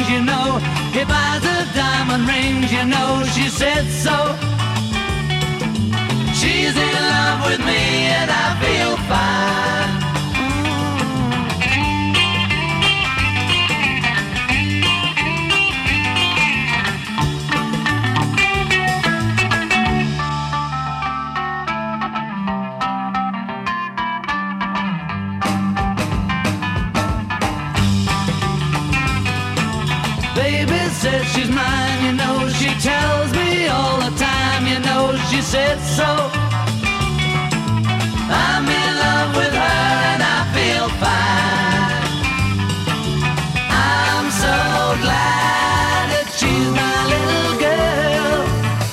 Her things, you know. He buys her diamond rings, you know. She said so. She's in love with me says she's mine, you know she tells me all the time, you know she said so. I'm in love with her and I feel fine. I'm so glad that she's my little girl.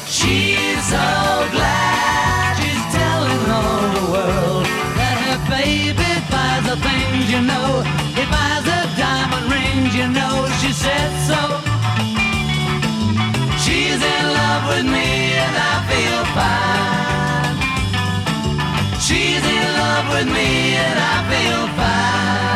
She's so glad she's telling all the world that her baby buys the things, you know. He buys her diamond rings, you know. She said love with me and I feel fine.